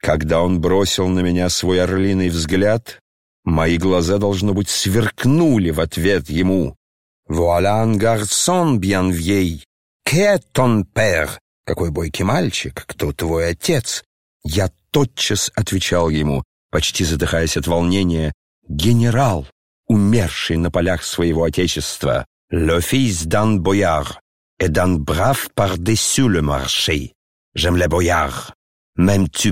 Когда он бросил на меня свой орлиный взгляд, мои глаза, должно быть, сверкнули в ответ ему. «Voilà un garçon bien vieil! Qu'est ton père?» «Какой бойкий мальчик! Кто твой отец?» Я тотчас отвечал ему, почти задыхаясь от волнения, «Генерал, умерший на полях своего отечества, le fils d'un boyard et d'un brave par-dessus le marché. J'aime les boyards,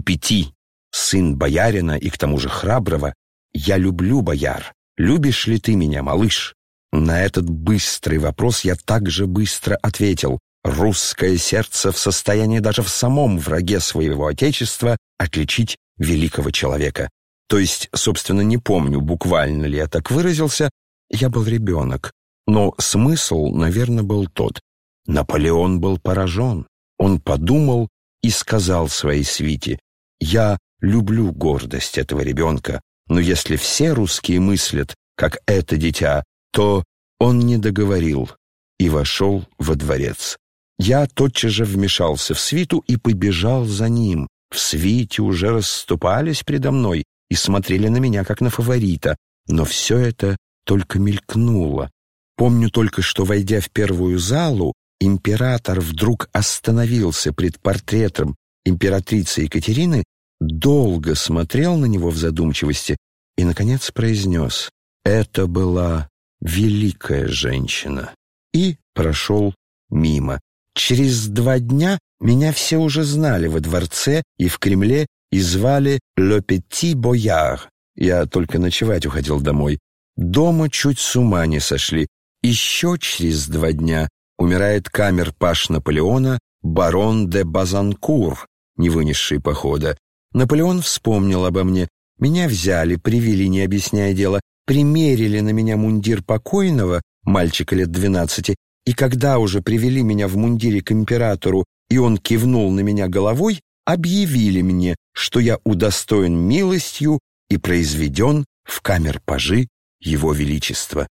petit». Сын боярина и к тому же храброго, я люблю бояр. Любишь ли ты меня, малыш? На этот быстрый вопрос я также быстро ответил. Русское сердце в состоянии даже в самом враге своего отечества отличить великого человека. То есть, собственно, не помню, буквально ли я так выразился, я был ребенок. Но смысл, наверное, был тот. Наполеон был поражен. Он подумал и сказал своей свите, «Я люблю гордость этого ребенка, но если все русские мыслят, как это дитя, то он не договорил и вошел во дворец. Я тотчас же вмешался в свиту и побежал за ним. В свите уже расступались предо мной и смотрели на меня, как на фаворита, но все это только мелькнуло. Помню только, что, войдя в первую залу, император вдруг остановился пред портретом императрицы Екатерины, долго смотрел на него в задумчивости и, наконец, произнес «Это была великая женщина» и прошел мимо. Через два дня меня все уже знали во дворце и в Кремле и звали «Le Petit Boyard». Я только ночевать уходил домой. Дома чуть с ума не сошли. Еще через два дня умирает камер паш Наполеона барон де Базанкур, не вынесший похода. Наполеон вспомнил обо мне. Меня взяли, привели, не объясняя дело, примерили на меня мундир покойного, мальчика лет двенадцати, и когда уже привели меня в мундире к императору, и он кивнул на меня головой, объявили мне, что я удостоен милостью и произведен в камер-пажи Его Величества.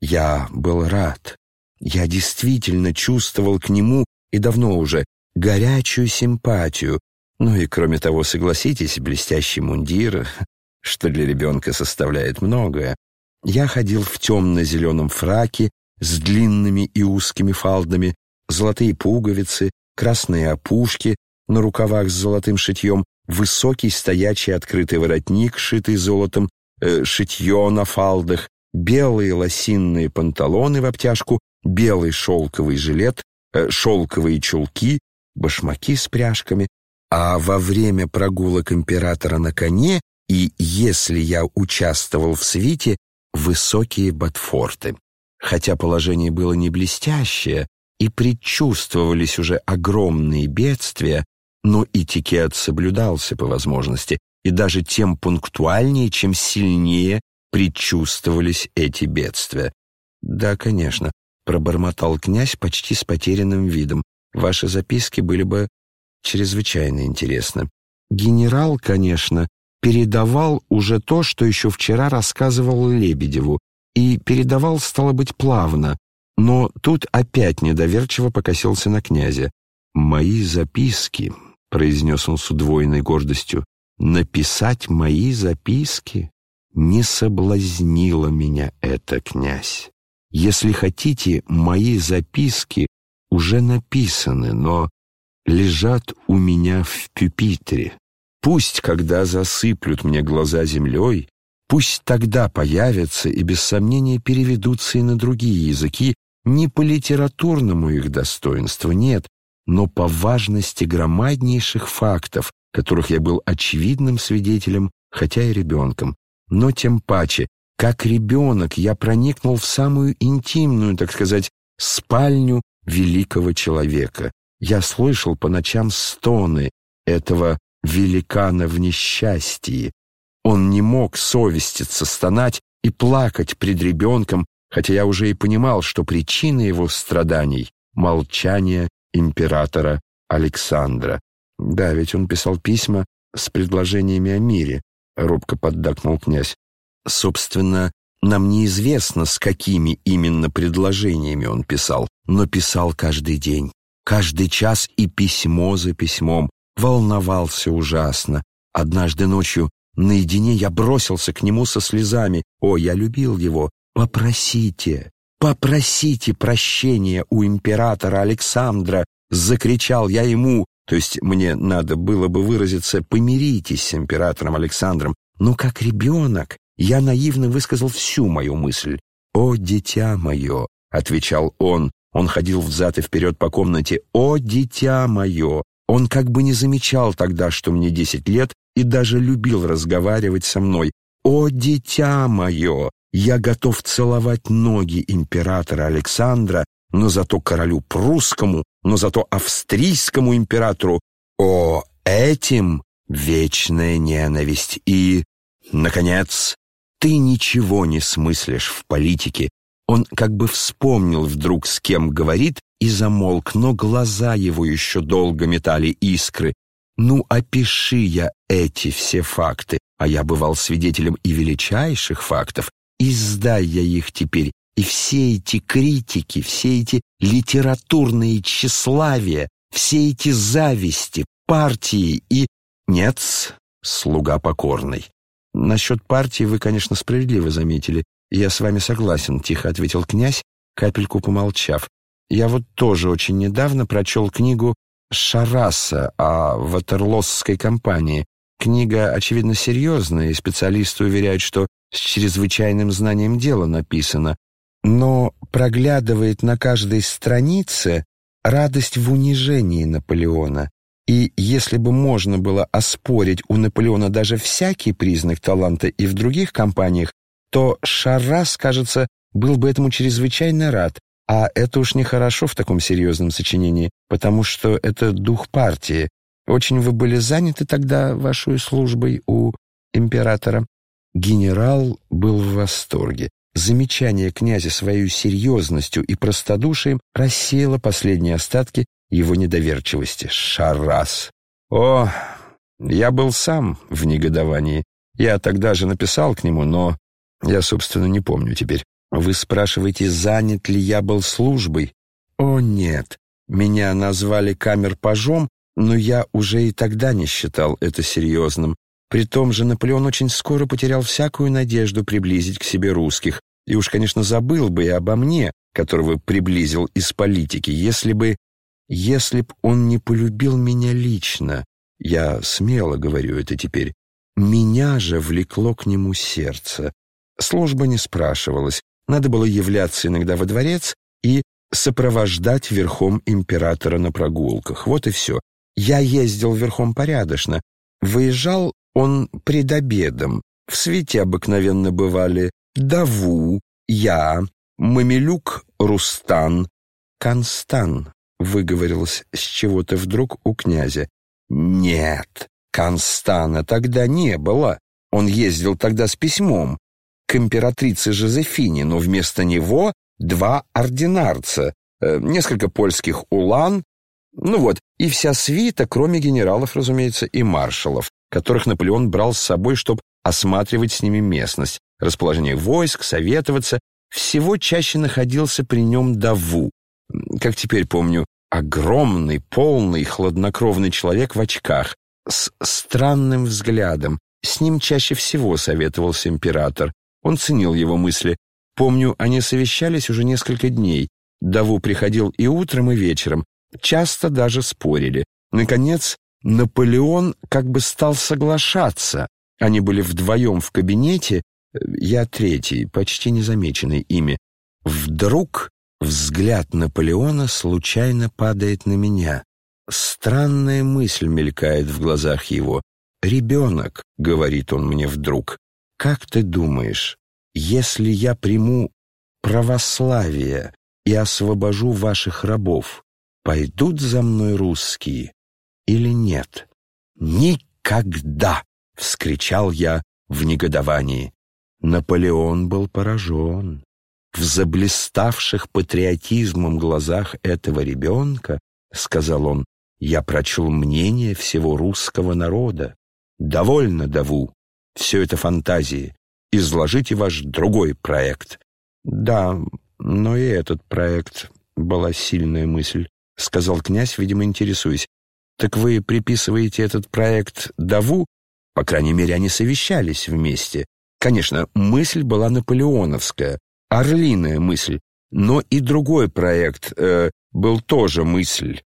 Я был рад. Я действительно чувствовал к нему, и давно уже, горячую симпатию. Ну и, кроме того, согласитесь, блестящий мундир, что для ребенка составляет многое. Я ходил в темно-зеленом фраке, с длинными и узкими фалдами, золотые пуговицы, красные опушки на рукавах с золотым шитьем, высокий стоячий открытый воротник, шитый золотом, э, шитье на фалдах, белые лосинные панталоны в обтяжку, белый шелковый жилет, э, шелковые чулки, башмаки с пряжками, а во время прогулок императора на коне и, если я участвовал в свите, высокие ботфорты. Хотя положение было не блестящее и предчувствовались уже огромные бедствия, но этикет соблюдался по возможности, и даже тем пунктуальнее, чем сильнее предчувствовались эти бедствия. «Да, конечно», — пробормотал князь почти с потерянным видом. «Ваши записки были бы чрезвычайно интересны. Генерал, конечно, передавал уже то, что еще вчера рассказывал Лебедеву, и передавал, стало быть, плавно, но тут опять недоверчиво покосился на князя. «Мои записки», — произнес он с удвоенной гордостью, — «написать мои записки? Не соблазнило меня это, князь. Если хотите, мои записки уже написаны, но лежат у меня в пюпитре. Пусть, когда засыплют мне глаза землей, Пусть тогда появятся и без сомнения переведутся и на другие языки, не по литературному их достоинству, нет, но по важности громаднейших фактов, которых я был очевидным свидетелем, хотя и ребенком. Но тем паче, как ребенок, я проникнул в самую интимную, так сказать, спальню великого человека. Я слышал по ночам стоны этого великана в несчастье, он не мог совеститься, стонать и плакать пред ребенком, хотя я уже и понимал, что причина его страданий — молчание императора Александра. Да, ведь он писал письма с предложениями о мире, — робко поддакнул князь. Собственно, нам неизвестно, с какими именно предложениями он писал, но писал каждый день, каждый час и письмо за письмом, волновался ужасно, Однажды ночью наедине я бросился к нему со слезами. О, я любил его. Попросите, попросите прощения у императора Александра, закричал я ему, то есть мне надо было бы выразиться «помиритесь с императором Александром», но как ребенок я наивно высказал всю мою мысль. «О, дитя мое!» — отвечал он. Он ходил взад и вперед по комнате. «О, дитя мое!» Он как бы не замечал тогда, что мне десять лет, и даже любил разговаривать со мной. «О, дитя мое! Я готов целовать ноги императора Александра, но зато королю прусскому, но зато австрийскому императору. О, этим вечная ненависть и, наконец, ты ничего не смыслишь в политике. Он как бы вспомнил вдруг, с кем говорит, и замолк, но глаза его еще долго метали искры. Ну, опиши я эти все факты, а я бывал свидетелем и величайших фактов, издай я их теперь, и все эти критики, все эти литературные тщеславия, все эти зависти, партии и... Нет, слуга покорный. Насчет партии вы, конечно, справедливо заметили. Я с вами согласен, тихо ответил князь, капельку помолчав. Я вот тоже очень недавно прочел книгу Шараса о ватерлосской компании. Книга, очевидно, серьезная, и специалисты уверяют, что с чрезвычайным знанием дела написана, но проглядывает на каждой странице радость в унижении Наполеона. И если бы можно было оспорить у Наполеона даже всякий признак таланта и в других компаниях, то Шаррас, кажется, был бы этому чрезвычайно рад, а это уж нехорошо в таком серьезном сочинении, потому что это дух партии. Очень вы были заняты тогда вашей службой у императора. Генерал был в восторге. Замечание князя своей серьезностью и простодушием рассеяло последние остатки его недоверчивости. Шарас! О, я был сам в негодовании. Я тогда же написал к нему, но я, собственно, не помню теперь. Вы спрашиваете, занят ли я был службой? О, нет. Меня назвали камер-пажом, но я уже и тогда не считал это серьезным. При том же Наполеон очень скоро потерял всякую надежду приблизить к себе русских, и уж, конечно, забыл бы и обо мне, которого приблизил из политики, если бы... Если б он не полюбил меня лично, я смело говорю это теперь, меня же влекло к нему сердце. Служба не спрашивалась, надо было являться иногда во дворец и сопровождать верхом императора на прогулках. Вот и все. Я ездил верхом порядочно. Выезжал он пред обедом. В свете обыкновенно бывали Даву, я, Мамилюк Рустан, Констан, выговорилось с чего-то вдруг у князя. Нет, Констана тогда не было. Он ездил тогда с письмом к императрице Жозефине, но вместо него два ординарца, э, несколько польских улан, ну вот, и вся свита, кроме генералов, разумеется, и маршалов, которых Наполеон брал с собой, чтобы осматривать с ними местность расположение войск, советоваться, всего чаще находился при нем Даву. Как теперь помню, огромный, полный, хладнокровный человек в очках, с странным взглядом. С ним чаще всего советовался император. Он ценил его мысли. Помню, они совещались уже несколько дней. Даву приходил и утром, и вечером. Часто даже спорили. Наконец, Наполеон как бы стал соглашаться. Они были вдвоем в кабинете, я третий, почти незамеченный ими. Вдруг взгляд Наполеона случайно падает на меня. Странная мысль мелькает в глазах его. «Ребенок», — говорит он мне вдруг, — «как ты думаешь, если я приму православие и освобожу ваших рабов, пойдут за мной русские или нет?» «Никогда!» — вскричал я в негодовании. Наполеон был поражен. В заблиставших патриотизмом глазах этого ребенка, сказал он, я прочел мнение всего русского народа. Довольно, Даву, все это фантазии. Изложите ваш другой проект. Да, но и этот проект была сильная мысль, сказал князь, видимо, интересуясь. Так вы приписываете этот проект Даву? По крайней мере, они совещались вместе. Конечно, мысль была наполеоновская, орлиная мысль, но и другой проект э, был тоже мысль.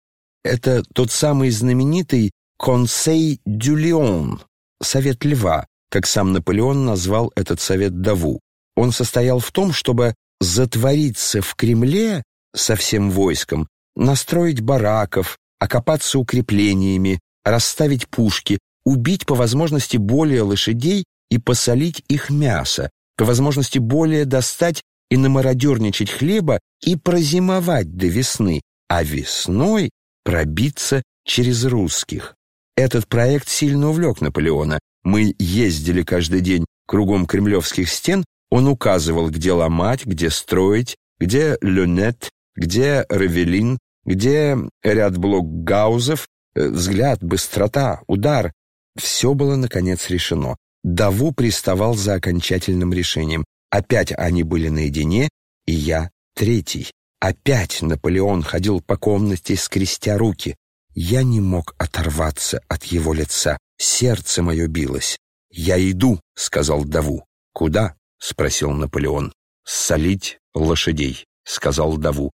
Это тот самый знаменитый «Conseil du Lion» — «Совет Льва», как сам Наполеон назвал этот совет Даву. Он состоял в том, чтобы затвориться в Кремле со всем войском, настроить бараков, окопаться укреплениями, расставить пушки, убить по возможности более лошадей и посолить их мясо, по возможности более достать и намародерничать хлеба и прозимовать до весны, а весной пробиться через русских. Этот проект сильно увлек Наполеона. Мы ездили каждый день кругом кремлевских стен, он указывал, где ломать, где строить, где люнет, где равелин, где ряд блокгаузов, э, взгляд, быстрота, удар. Все было, наконец, решено. Даву приставал за окончательным решением. Опять они были наедине, и я третий. Опять Наполеон ходил по комнате, скрестя руки. Я не мог оторваться от его лица. Сердце мое билось. «Я иду», — сказал Даву. «Куда?» — спросил Наполеон. «Солить лошадей», — сказал Даву.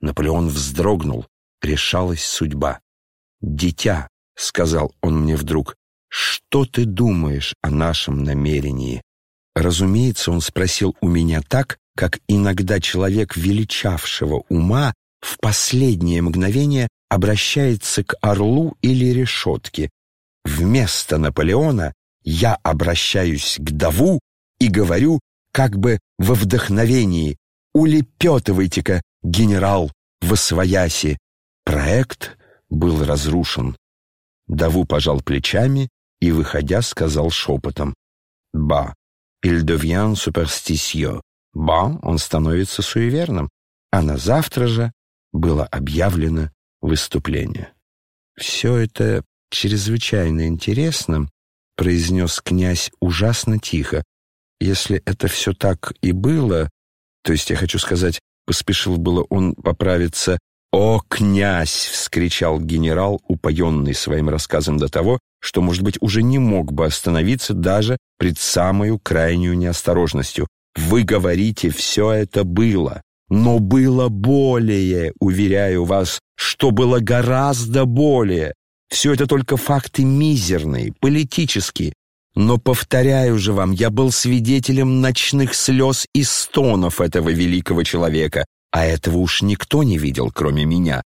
Наполеон вздрогнул. Решалась судьба. «Дитя», — сказал он мне вдруг, — «что ты думаешь о нашем намерении?» Разумеется, он спросил у меня так, как иногда человек величавшего ума в последнее мгновение обращается к орлу или решетке. Вместо Наполеона я обращаюсь к Даву и говорю, как бы во вдохновении, «Улепетывайте-ка, генерал, в освояси!» Проект был разрушен. Даву пожал плечами и, выходя, сказал шепотом, «Ба, il devient superstitieux. Ба, он становится суеверным. А на завтра же было объявлено выступление. «Все это чрезвычайно интересно», — произнес князь ужасно тихо. «Если это все так и было, то есть я хочу сказать, поспешил было он поправиться, «О, князь!» — вскричал генерал, упоенный своим рассказом до того, что, может быть, уже не мог бы остановиться даже пред самую крайнюю неосторожностью. «Вы говорите, все это было, но было более, уверяю вас, что было гораздо более. Все это только факты мизерные, политические. Но, повторяю же вам, я был свидетелем ночных слез и стонов этого великого человека, а этого уж никто не видел, кроме меня.